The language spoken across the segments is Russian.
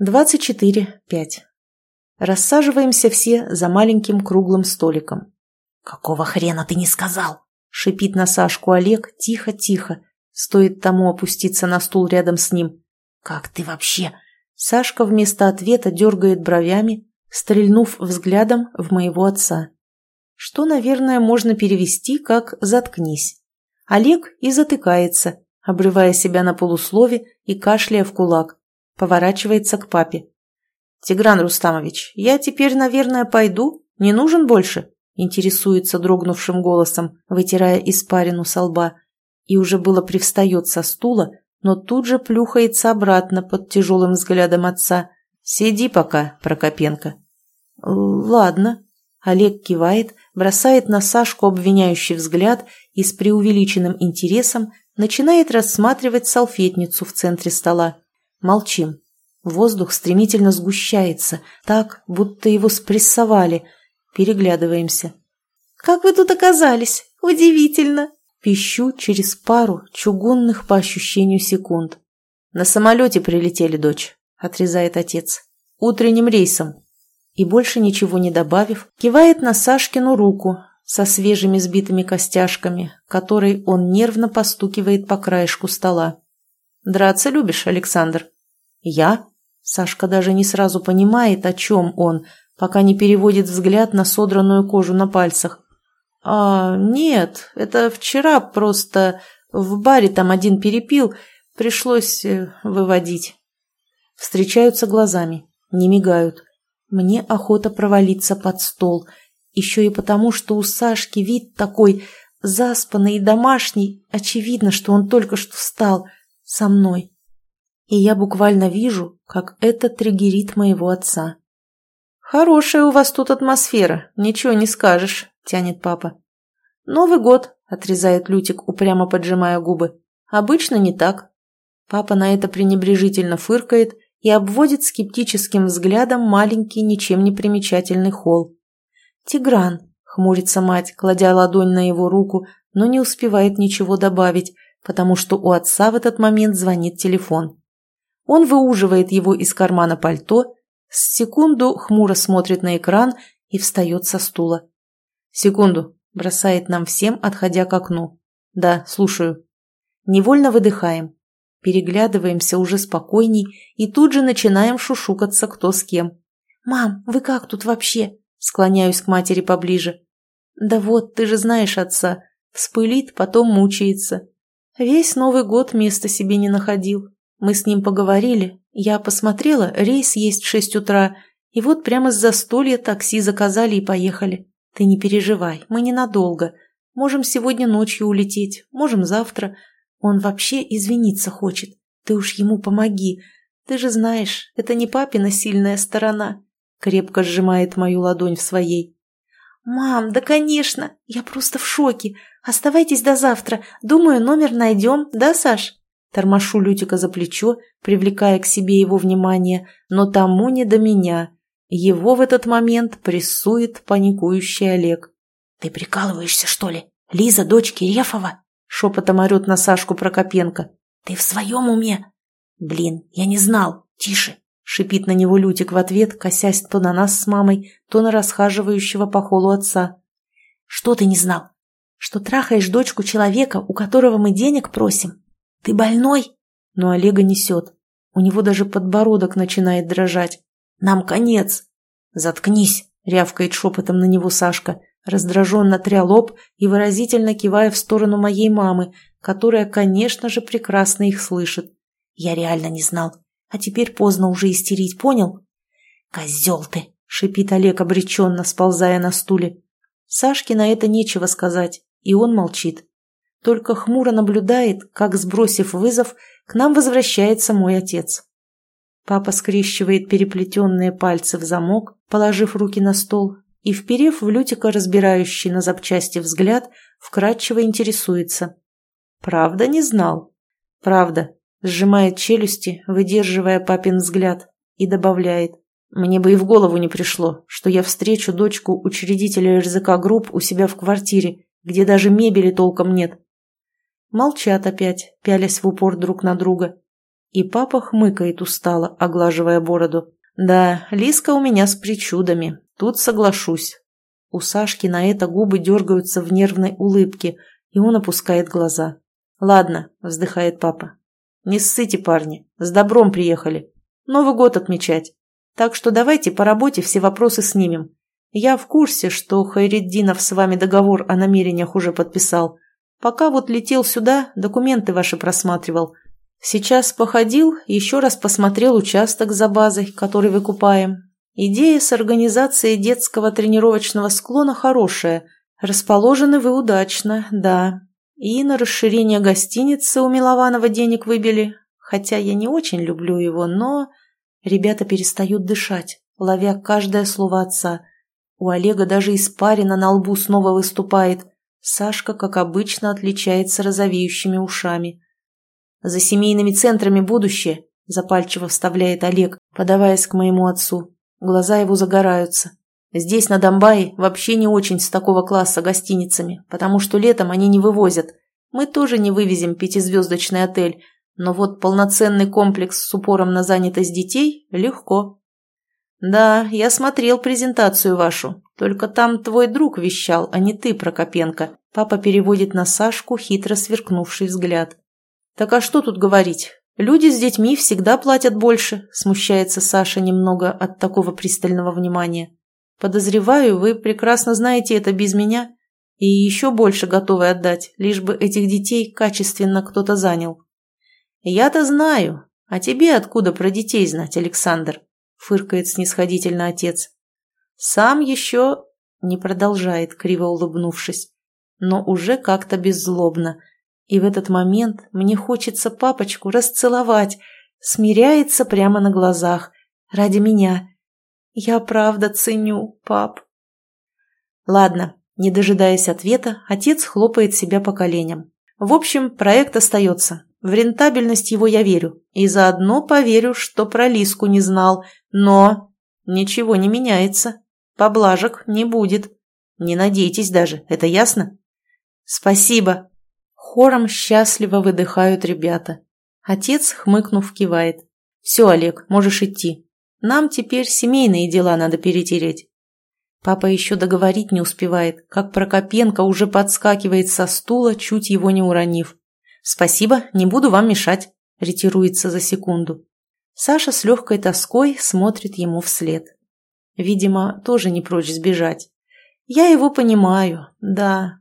24.5. Рассаживаемся все за маленьким круглым столиком. «Какого хрена ты не сказал?» — шипит на Сашку Олег тихо-тихо. Стоит тому опуститься на стул рядом с ним. «Как ты вообще?» Сашка вместо ответа дергает бровями, стрельнув взглядом в моего отца. Что, наверное, можно перевести как «заткнись». Олег и затыкается, обрывая себя на полуслове и кашляя в кулак. Поворачивается к папе. «Тигран Рустамович, я теперь, наверное, пойду? Не нужен больше?» Интересуется дрогнувшим голосом, вытирая испарину со лба. И уже было привстает со стула, но тут же плюхается обратно под тяжелым взглядом отца. «Сиди пока, Прокопенко». «Ладно». Олег кивает, бросает на Сашку обвиняющий взгляд и с преувеличенным интересом начинает рассматривать салфетницу в центре стола. Молчим. Воздух стремительно сгущается, так, будто его спрессовали. Переглядываемся. «Как вы тут оказались? Удивительно!» Пищу через пару чугунных по ощущению секунд. «На самолете прилетели, дочь», — отрезает отец. «Утренним рейсом». И больше ничего не добавив, кивает на Сашкину руку со свежими сбитыми костяшками, которой он нервно постукивает по краешку стола. «Драться любишь, Александр?» «Я?» Сашка даже не сразу понимает, о чем он, пока не переводит взгляд на содранную кожу на пальцах. «А, нет, это вчера просто в баре там один перепил, пришлось э, выводить». Встречаются глазами, не мигают. Мне охота провалиться под стол, еще и потому, что у Сашки вид такой заспанный и домашний, очевидно, что он только что встал – со мной. И я буквально вижу, как это триггерит моего отца. «Хорошая у вас тут атмосфера, ничего не скажешь», — тянет папа. «Новый год», — отрезает Лютик, упрямо поджимая губы. «Обычно не так». Папа на это пренебрежительно фыркает и обводит скептическим взглядом маленький, ничем не примечательный холл. «Тигран», — хмурится мать, кладя ладонь на его руку, но не успевает ничего добавить, потому что у отца в этот момент звонит телефон. Он выуживает его из кармана пальто, с секунду хмуро смотрит на экран и встает со стула. «Секунду», – бросает нам всем, отходя к окну. «Да, слушаю». Невольно выдыхаем, переглядываемся уже спокойней и тут же начинаем шушукаться кто с кем. «Мам, вы как тут вообще?» Склоняюсь к матери поближе. «Да вот, ты же знаешь отца. Вспылит, потом мучается. Весь Новый год места себе не находил. Мы с ним поговорили. Я посмотрела, рейс есть в шесть утра. И вот прямо с застолья такси заказали и поехали. Ты не переживай, мы ненадолго. Можем сегодня ночью улететь, можем завтра. Он вообще извиниться хочет. Ты уж ему помоги. Ты же знаешь, это не папина сильная сторона. Крепко сжимает мою ладонь в своей. «Мам, да конечно! Я просто в шоке! Оставайтесь до завтра. Думаю, номер найдем, да, Саш?» Тормошу Лютика за плечо, привлекая к себе его внимание, но тому не до меня. Его в этот момент прессует паникующий Олег. «Ты прикалываешься, что ли? Лиза, дочь Кирефова?» Шепотом орет на Сашку Прокопенко. «Ты в своем уме?» «Блин, я не знал. Тише, Шипит на него Лютик в ответ, косясь то на нас с мамой, то на расхаживающего по холу отца. «Что ты не знал? Что трахаешь дочку человека, у которого мы денег просим? Ты больной?» Но Олега несет. У него даже подбородок начинает дрожать. «Нам конец!» «Заткнись!» — рявкает шепотом на него Сашка, раздраженно тря лоб и выразительно кивая в сторону моей мамы, которая, конечно же, прекрасно их слышит. «Я реально не знал. А теперь поздно уже истерить, понял? «Козел ты!» — шипит Олег обреченно, сползая на стуле. Сашке на это нечего сказать, и он молчит. Только хмуро наблюдает, как, сбросив вызов, к нам возвращается мой отец. Папа скрещивает переплетенные пальцы в замок, положив руки на стол, и, вперев в Лютика разбирающий на запчасти взгляд, вкрадчиво интересуется. «Правда не знал?» «Правда», сжимает челюсти, выдерживая папин взгляд, и добавляет. «Мне бы и в голову не пришло, что я встречу дочку учредителя РЗК Групп у себя в квартире, где даже мебели толком нет». Молчат опять, пялясь в упор друг на друга. И папа хмыкает устало, оглаживая бороду. Да, Лиска у меня с причудами, тут соглашусь. У Сашки на это губы дергаются в нервной улыбке, и он опускает глаза. «Ладно», — вздыхает папа. «Не ссыте, парни, с добром приехали. Новый год отмечать. Так что давайте по работе все вопросы снимем. Я в курсе, что Хайреддинов с вами договор о намерениях уже подписал. Пока вот летел сюда, документы ваши просматривал. Сейчас походил, еще раз посмотрел участок за базой, который выкупаем. Идея с организацией детского тренировочного склона хорошая. Расположены вы удачно, да. И на расширение гостиницы у Милованова денег выбили. Хотя я не очень люблю его, но... Ребята перестают дышать, ловя каждое слово отца. У Олега даже испарина на лбу снова выступает. Сашка, как обычно, отличается розовеющими ушами. «За семейными центрами будущее», – запальчиво вставляет Олег, подаваясь к моему отцу. Глаза его загораются. Здесь, на Донбайе, вообще не очень с такого класса гостиницами, потому что летом они не вывозят. Мы тоже не вывезем пятизвездочный отель, но вот полноценный комплекс с упором на занятость детей легко. Да, я смотрел презентацию вашу, только там твой друг вещал, а не ты, Прокопенко. Папа переводит на Сашку хитро сверкнувший взгляд. «Так а что тут говорить? Люди с детьми всегда платят больше», – смущается Саша немного от такого пристального внимания. «Подозреваю, вы прекрасно знаете это без меня и еще больше готовы отдать, лишь бы этих детей качественно кто-то занял». «Я-то знаю. А тебе откуда про детей знать, Александр?» – фыркает снисходительно отец. «Сам еще...» – не продолжает, криво улыбнувшись, но уже как-то беззлобно – и в этот момент мне хочется папочку расцеловать, смиряется прямо на глазах, ради меня. Я правда ценю, пап. Ладно, не дожидаясь ответа, отец хлопает себя по коленям. В общем, проект остается. В рентабельность его я верю. И заодно поверю, что про Лиску не знал. Но ничего не меняется. Поблажек не будет. Не надейтесь даже, это ясно? Спасибо, Хором счастливо выдыхают ребята. Отец, хмыкнув, кивает. «Все, Олег, можешь идти. Нам теперь семейные дела надо перетереть». Папа еще договорить не успевает, как Прокопенко уже подскакивает со стула, чуть его не уронив. «Спасибо, не буду вам мешать», — ретируется за секунду. Саша с легкой тоской смотрит ему вслед. Видимо, тоже не прочь сбежать. Я его понимаю, да.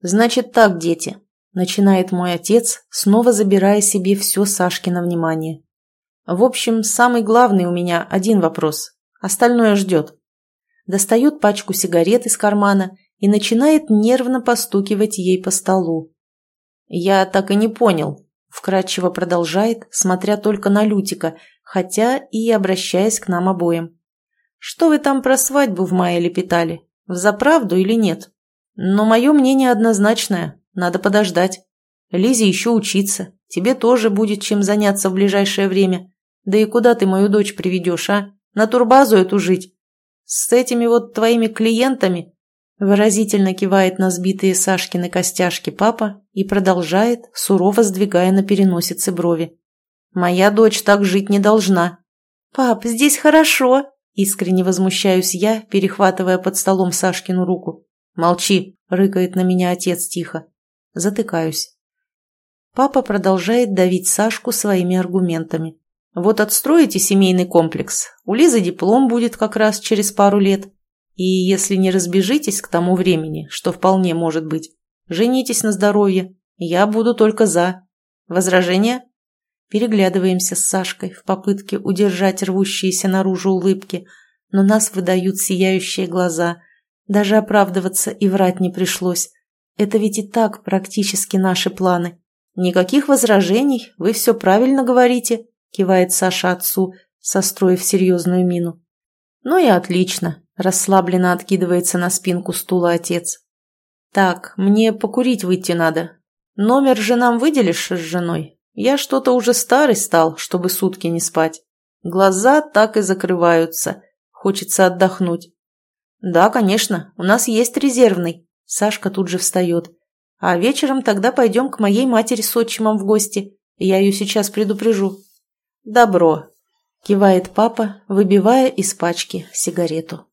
Значит так, дети, Начинает мой отец, снова забирая себе все Сашкино внимание. В общем, самый главный у меня один вопрос. Остальное ждет. Достает пачку сигарет из кармана и начинает нервно постукивать ей по столу. «Я так и не понял», – вкратчиво продолжает, смотря только на Лютика, хотя и обращаясь к нам обоим. «Что вы там про свадьбу в мае лепетали? Взаправду или нет? Но мое мнение однозначное. Надо подождать. Лизе еще учиться. Тебе тоже будет чем заняться в ближайшее время. Да и куда ты мою дочь приведешь, а? На турбазу эту жить? С этими вот твоими клиентами?» Выразительно кивает на сбитые Сашкины костяшки папа и продолжает, сурово сдвигая на переносице брови. «Моя дочь так жить не должна». «Пап, здесь хорошо!» Искренне возмущаюсь я, перехватывая под столом Сашкину руку. «Молчи!» — рыкает на меня отец тихо. Затыкаюсь. Папа продолжает давить Сашку своими аргументами. Вот отстроите семейный комплекс, у Лизы диплом будет как раз через пару лет. И если не разбежитесь к тому времени, что вполне может быть, женитесь на здоровье, я буду только за. Возражения? Переглядываемся с Сашкой в попытке удержать рвущиеся наружу улыбки, но нас выдают сияющие глаза. Даже оправдываться и врать не пришлось. Это ведь и так практически наши планы. Никаких возражений, вы все правильно говорите, кивает Саша отцу, состроив серьезную мину. Ну и отлично, расслабленно откидывается на спинку стула отец. Так, мне покурить выйти надо. Номер же нам выделишь с женой? Я что-то уже старый стал, чтобы сутки не спать. Глаза так и закрываются. Хочется отдохнуть. Да, конечно, у нас есть резервный. Сашка тут же встает. «А вечером тогда пойдем к моей матери с отчимом в гости. Я ее сейчас предупрежу. Добро, кивает папа, выбивая из пачки сигарету.